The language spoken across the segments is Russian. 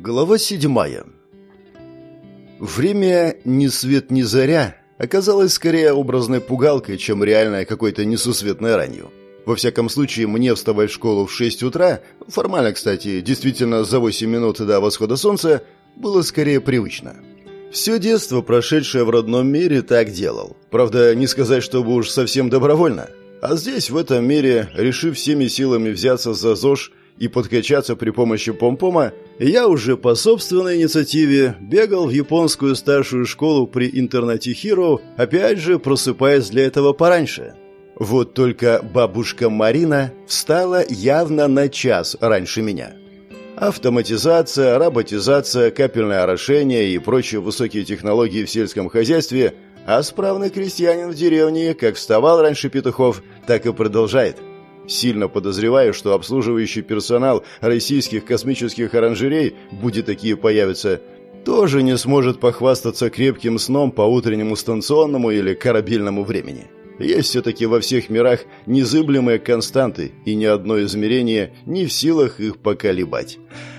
Глава седьмая. Время «ни свет ни заря» оказалось скорее образной пугалкой, чем реальной какой-то несусветной ранью. Во всяком случае, мне вставать в школу в 6 утра, формально, кстати, действительно за 8 минут до восхода солнца, было скорее привычно. Все детство, прошедшее в родном мире, так делал. Правда, не сказать, чтобы уж совсем добровольно. А здесь, в этом мире, решив всеми силами взяться за ЗОЖ, и подкачаться при помощи помпома, я уже по собственной инициативе бегал в японскую старшую школу при интернете Хиро, опять же просыпаясь для этого пораньше. Вот только бабушка Марина встала явно на час раньше меня. Автоматизация, роботизация, капельное орошение и прочие высокие технологии в сельском хозяйстве, а справный крестьянин в деревне как вставал раньше петухов, так и продолжает – Сильно подозреваю, что обслуживающий персонал российских космических оранжерей, будет такие появятся, тоже не сможет похвастаться крепким сном по утреннему станционному или корабельному времени. Есть все-таки во всех мирах незыблемые константы, и ни одно измерение не в силах их поколебать.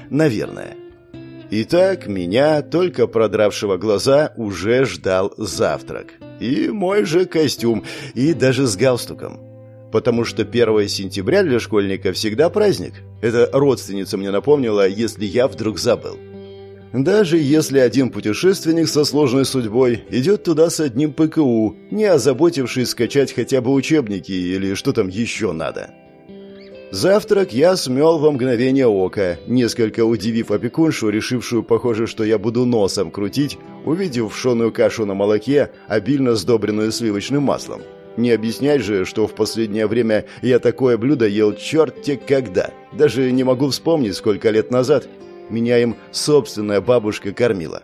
Наверное. Итак, меня, только продравшего глаза, уже ждал завтрак. И мой же костюм, и даже с галстуком. Потому что 1 сентября для школьника всегда праздник. Это родственница мне напомнила, если я вдруг забыл. Даже если один путешественник со сложной судьбой идет туда с одним ПКУ, не озаботившись скачать хотя бы учебники или что там еще надо. Завтрак я смел во мгновение ока, несколько удивив опекуншу, решившую, похоже, что я буду носом крутить, увидев пшеную кашу на молоке, обильно сдобренную сливочным маслом. Не объяснять же, что в последнее время я такое блюдо ел черт-те когда. Даже не могу вспомнить, сколько лет назад. Меня им собственная бабушка кормила.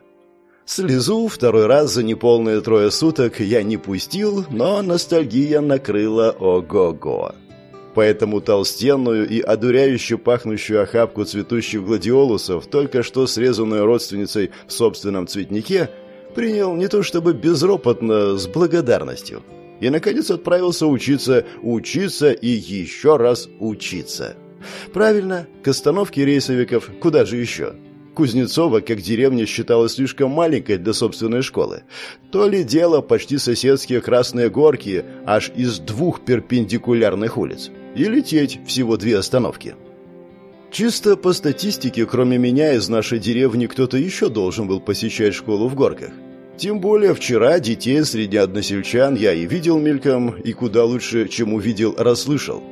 Слезу второй раз за неполные трое суток я не пустил, но ностальгия накрыла ого-го. Поэтому толстенную и одуряюще пахнущую охапку цветущих гладиолусов, только что срезанную родственницей в собственном цветнике, принял не то чтобы безропотно, с благодарностью – и, наконец, отправился учиться, учиться и еще раз учиться. Правильно, к остановке рейсовиков, куда же еще? Кузнецова, как деревня, считалась слишком маленькой для собственной школы. То ли дело почти соседские красные горки, аж из двух перпендикулярных улиц. И лететь всего две остановки. Чисто по статистике, кроме меня, из нашей деревни кто-то еще должен был посещать школу в горках. Тем более вчера детей среди односельчан я и видел мельком, и куда лучше, чем увидел, расслышал.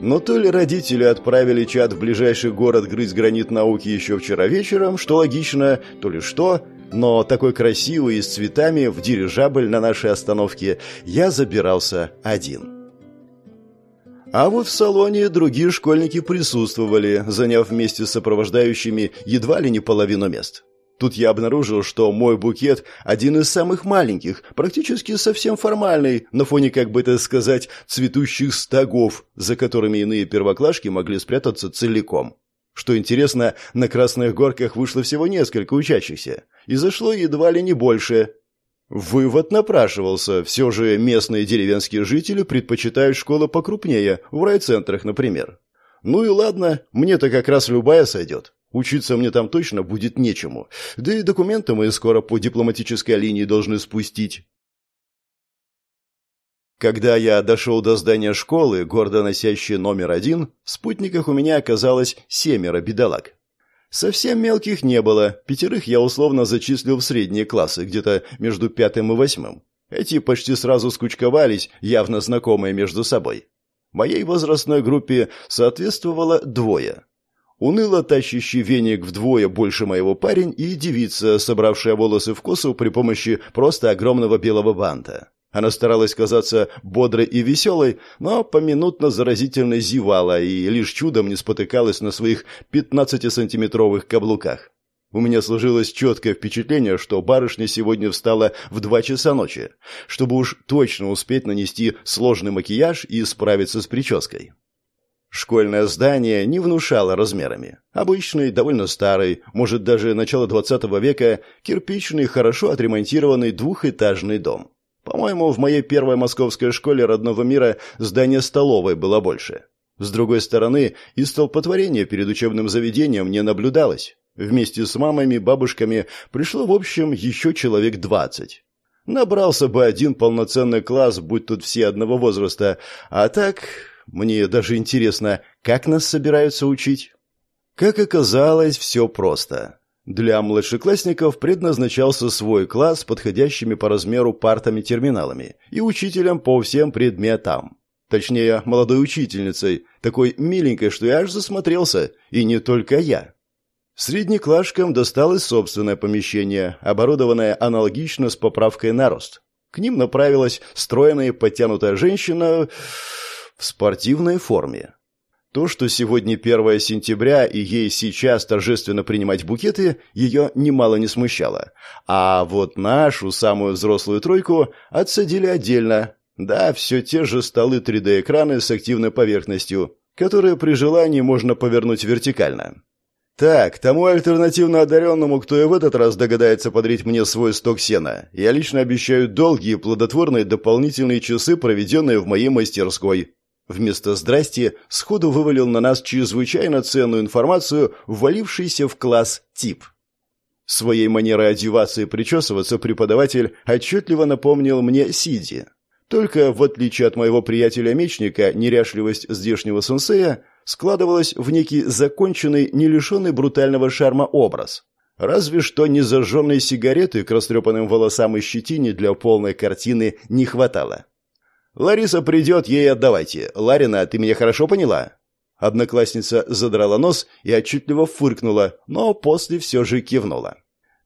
Но то ли родители отправили чат в ближайший город грызть гранит науки еще вчера вечером, что логично, то ли что, но такой красивый и с цветами в дирижабль на нашей остановке я забирался один. А вот в салоне другие школьники присутствовали, заняв вместе с сопровождающими едва ли не половину мест. Тут я обнаружил, что мой букет один из самых маленьких, практически совсем формальный, на фоне, как бы это сказать, цветущих стогов, за которыми иные первоклашки могли спрятаться целиком. Что интересно, на Красных Горках вышло всего несколько учащихся, и зашло едва ли не больше. Вывод напрашивался, все же местные деревенские жители предпочитают школы покрупнее, в райцентрах, например. Ну и ладно, мне-то как раз любая сойдет. Учиться мне там точно будет нечему. Да и документы мы скоро по дипломатической линии должны спустить. Когда я дошел до здания школы, гордо носящей номер один, в спутниках у меня оказалось семеро бедолаг. Совсем мелких не было, пятерых я условно зачислил в средние классы, где-то между пятым и восьмым. Эти почти сразу скучковались, явно знакомые между собой. Моей возрастной группе соответствовало двое. Уныло тащащий веник вдвое больше моего парень и девица, собравшая волосы в косу при помощи просто огромного белого банта. Она старалась казаться бодрой и веселой, но поминутно заразительно зевала и лишь чудом не спотыкалась на своих 15-сантиметровых каблуках. У меня сложилось четкое впечатление, что барышня сегодня встала в два часа ночи, чтобы уж точно успеть нанести сложный макияж и справиться с прической. Школьное здание не внушало размерами. Обычный, довольно старый, может даже начало 20 века, кирпичный, хорошо отремонтированный двухэтажный дом. По-моему, в моей первой московской школе родного мира здание столовой было больше. С другой столпотворения перед учебным заведением не наблюдалось. Вместе с мамами, бабушками пришло, в общем, еще человек двадцать. Набрался бы один полноценный класс, будь тут все одного возраста. А так, мне даже интересно, как нас собираются учить? Как оказалось, все просто. Для младшеклассников предназначался свой класс с подходящими по размеру партами-терминалами и учителем по всем предметам. Точнее, молодой учительницей, такой миленькой, что я аж засмотрелся, и не только я. Среднеклашкам досталось собственное помещение, оборудованное аналогично с поправкой на рост. К ним направилась стройная и подтянутая женщина в спортивной форме. То, что сегодня 1 сентября и ей сейчас торжественно принимать букеты, ее немало не смущало. А вот нашу самую взрослую тройку отсадили отдельно. Да, все те же столы 3D-экраны с активной поверхностью, которые при желании можно повернуть вертикально. Так, тому альтернативно одаренному, кто и в этот раз догадается подарить мне свой сток сена, я лично обещаю долгие плодотворные дополнительные часы, проведенные в моей мастерской. Вместо «здрасти» сходу вывалил на нас чрезвычайно ценную информацию, ввалившийся в класс тип. Своей манерой одеваться и причесываться преподаватель отчетливо напомнил мне Сиди. Только, в отличие от моего приятеля-мечника, неряшливость здешнего сенсея складывалась в некий законченный, не лишенный брутального шарма образ. Разве что незажженной сигареты к растрепанным волосам и щетине для полной картины не хватало. «Лариса придет, ей отдавайте. Ларина, ты меня хорошо поняла?» Одноклассница задрала нос и отчетливо фыркнула, но после все же кивнула.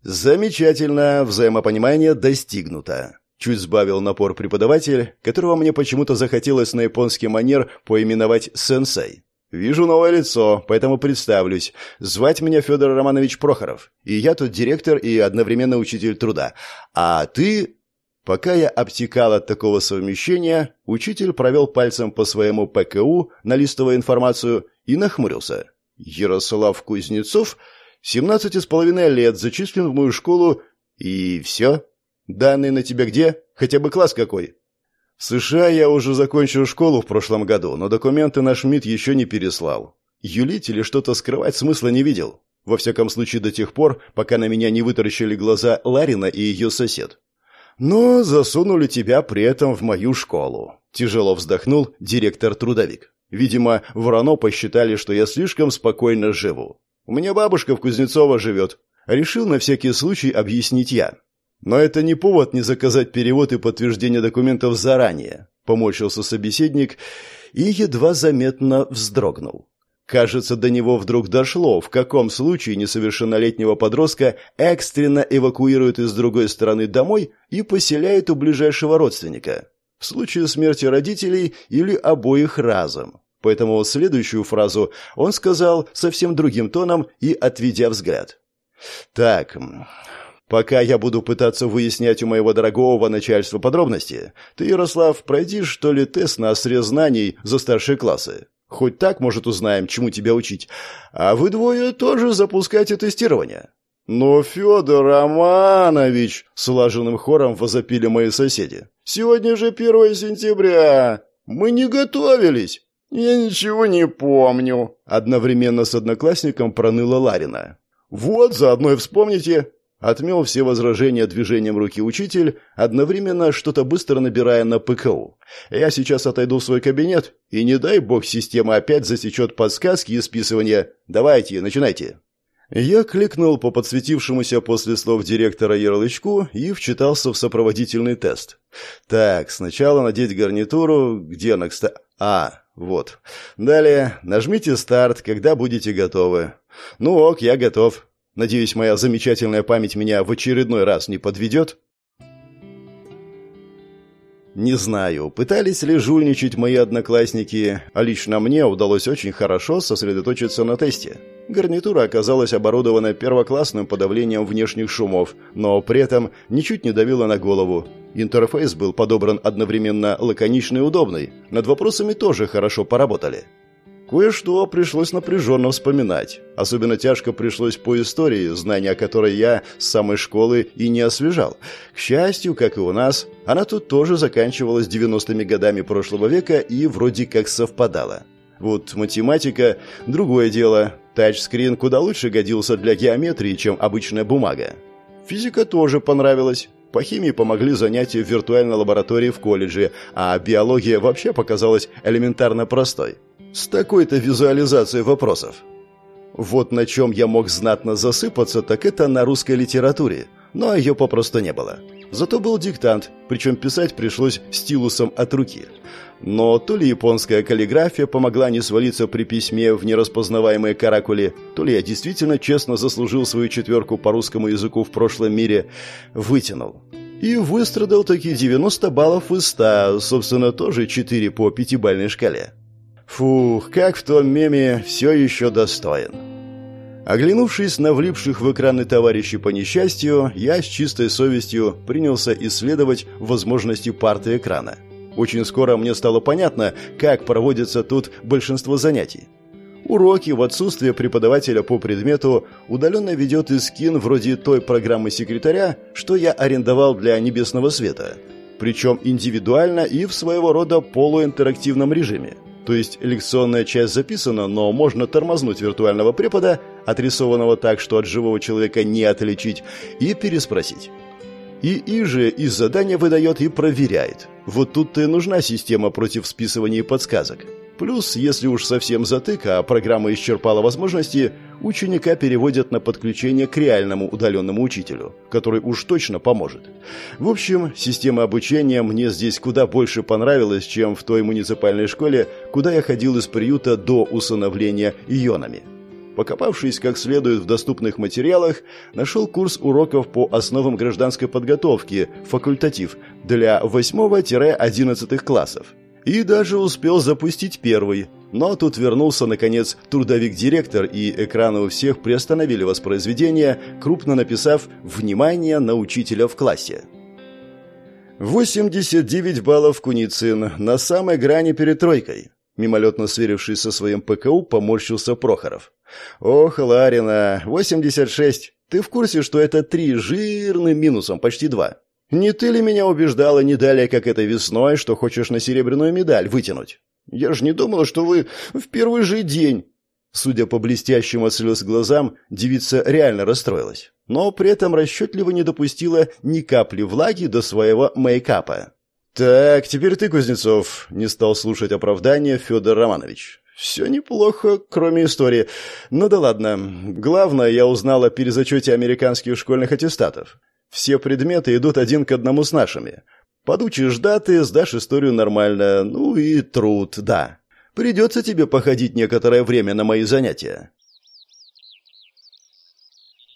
«Замечательно, взаимопонимание достигнуто». Чуть сбавил напор преподаватель, которого мне почему-то захотелось на японский манер поименовать «сенсей». «Вижу новое лицо, поэтому представлюсь. Звать меня Федор Романович Прохоров, и я тут директор и одновременно учитель труда. А ты...» Пока я обтекал от такого совмещения, учитель провел пальцем по своему ПКУ, налистывая информацию, и нахмурился. «Ярослав Кузнецов, семнадцати с половиной лет, зачислен в мою школу, и все? Данные на тебя где? Хотя бы класс какой?» В США я уже закончил школу в прошлом году, но документы наш МИД еще не переслал. Юлить или что-то скрывать смысла не видел. Во всяком случае, до тех пор, пока на меня не вытаращили глаза Ларина и ее сосед. Но засунули тебя при этом в мою школу. Тяжело вздохнул директор-трудовик. Видимо, в РАНО посчитали, что я слишком спокойно живу. У меня бабушка в Кузнецово живет. Решил на всякий случай объяснить я. Но это не повод не заказать перевод и подтверждение документов заранее, поморщился собеседник и едва заметно вздрогнул. Кажется, до него вдруг дошло, в каком случае несовершеннолетнего подростка экстренно эвакуируют из другой стороны домой и поселяют у ближайшего родственника. В случае смерти родителей или обоих разом. Поэтому следующую фразу он сказал совсем другим тоном и отведя взгляд. «Так, пока я буду пытаться выяснять у моего дорогого начальства подробности, ты, Ярослав, пройди, что ли, тест на срез знаний за старшие классы. Хоть так, может, узнаем, чему тебя учить. А вы двое тоже запускайте тестирование». «Но, Федор Романович!» — слаженным хором возопили мои соседи. «Сегодня же первое сентября! Мы не готовились!» «Я ничего не помню!» — одновременно с одноклассником проныла Ларина. «Вот, заодно и вспомните!» Отмел все возражения движением руки учитель, одновременно что-то быстро набирая на ПКУ. «Я сейчас отойду в свой кабинет, и не дай бог система опять засечет подсказки и списывания. Давайте, начинайте». Я кликнул по подсветившемуся после слов директора ярлычку и вчитался в сопроводительный тест. Так, сначала надеть гарнитуру. Где она, кстати? А, вот. Далее нажмите «Старт», когда будете готовы. Ну ок, я готов. Надеюсь, моя замечательная память меня в очередной раз не подведет? Не знаю, пытались ли жульничать мои одноклассники, а лично мне удалось очень хорошо сосредоточиться на тесте. Гарнитура оказалась оборудована первоклассным подавлением внешних шумов, но при этом ничуть не давила на голову. Интерфейс был подобран одновременно лаконичный и удобный. Над вопросами тоже хорошо поработали. Кое-что пришлось напряженно вспоминать. Особенно тяжко пришлось по истории, знания которой я с самой школы и не освежал. К счастью, как и у нас, она тут тоже заканчивалась 90-ми годами прошлого века и вроде как совпадала. Вот математика – другое дело. Тачскрин куда лучше годился для геометрии, чем обычная бумага. Физика тоже понравилась. По химии помогли занятия в виртуальной лаборатории в колледже, а биология вообще показалась элементарно простой. С такой-то визуализацией вопросов. Вот на чем я мог знатно засыпаться, так это на русской литературе, но ее попросту не было. Зато был диктант, причем писать пришлось стилусом от руки. Но то ли японская каллиграфия помогла не свалиться при письме в нераспознаваемые каракули, то ли я действительно честно заслужил свою четверку по русскому языку в прошлом мире, вытянул. И выстрадал такие 90 баллов из 100, собственно, тоже 4 по пятибальной шкале. Фух, как в том меме «все еще достоин». Оглянувшись на влипших в экраны товарищей по несчастью, я с чистой совестью принялся исследовать возможности парты экрана. Очень скоро мне стало понятно, как проводится тут большинство занятий. Уроки в отсутствие преподавателя по предмету удаленно ведет и скин вроде той программы секретаря, что я арендовал для Небесного Света. Причем индивидуально и в своего рода полуинтерактивном режиме. То есть лекционная часть записана, но можно тормознуть виртуального препода, отрисованного так, что от живого человека не отличить, и переспросить. ИИ же из задания выдает и проверяет. Вот тут-то и нужна система против списывания подсказок. Плюс, если уж совсем затык, а программа исчерпала возможности, ученика переводят на подключение к реальному удаленному учителю, который уж точно поможет. В общем, система обучения мне здесь куда больше понравилась, чем в той муниципальной школе, куда я ходил из приюта до усыновления ионами. Покопавшись как следует в доступных материалах, нашел курс уроков по основам гражданской подготовки, факультатив, для 8-11 классов. И даже успел запустить первый. Но тут вернулся, наконец, трудовик-директор, и экраны у всех приостановили воспроизведение, крупно написав «Внимание на учителя в классе». 89 баллов Куницин, на самой грани перед тройкой. Мимолетно сверившись со своим ПКУ, поморщился Прохоров. «Ох, Ларина, 86. Ты в курсе, что это три жирным минусом, почти два? Не ты ли меня убеждала не далее, как этой весной, что хочешь на серебряную медаль вытянуть? Я же не думала, что вы в первый же день...» Судя по блестящим от слез глазам, девица реально расстроилась, но при этом расчетливо не допустила ни капли влаги до своего мейкапа. «Так, теперь ты, Кузнецов», — не стал слушать оправдания Федор Романович. «Все неплохо, кроме истории. Ну да ладно. Главное, я узнал о американских школьных аттестатов. Все предметы идут один к одному с нашими. Подучишь даты, сдашь историю нормально. Ну и труд, да. Придется тебе походить некоторое время на мои занятия.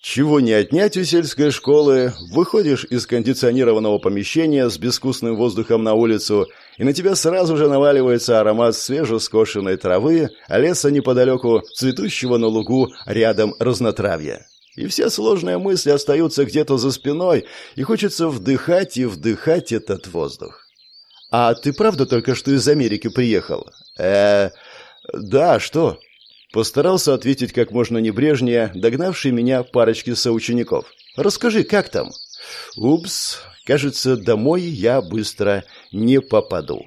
Чего не отнять у сельской школы, выходишь из кондиционированного помещения с безвкусным воздухом на улицу, и на тебя сразу же наваливается аромат свежескошенной травы, а леса неподалеку, цветущего на лугу рядом разнотравья и все сложные мысли остаются где-то за спиной, и хочется вдыхать и вдыхать этот воздух. «А ты правда только что из Америки приехал?» э да, что?» Постарался ответить как можно небрежнее, догнавший меня парочки соучеников. «Расскажи, как там?» «Упс, кажется, домой я быстро не попаду».